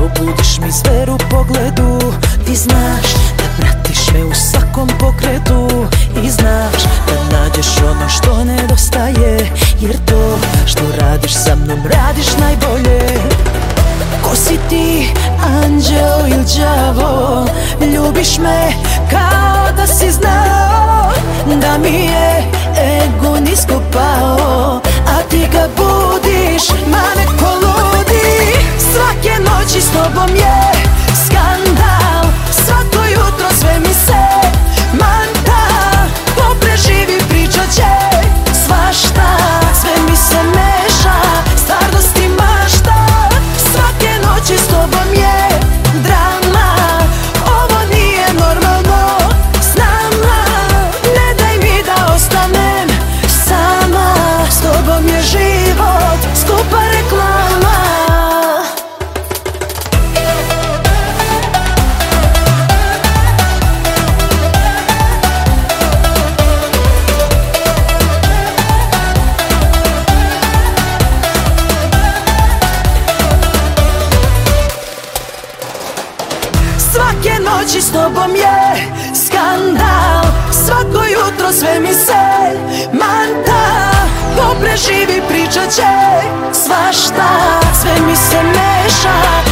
Budiš mi zver u pogledu? Ti znaš da pratiš me u svakom pokretu I znaš da nađeš ono što nedostaje Jer to što radiš sa mnom radiš najbolje. Ko si ti, anđeo ili đavo Ljubiš me kao tobom je skandal. Svako jutro sve mi se manta. Ko preživi pričat će svašta. Sve mi se meša, stvarnost i mašta. Svake noći s tobom je noći s tobom je skandal. Svako jutro sve mi se manta. Ko preživi pričat će svašta. Sve mi se meša,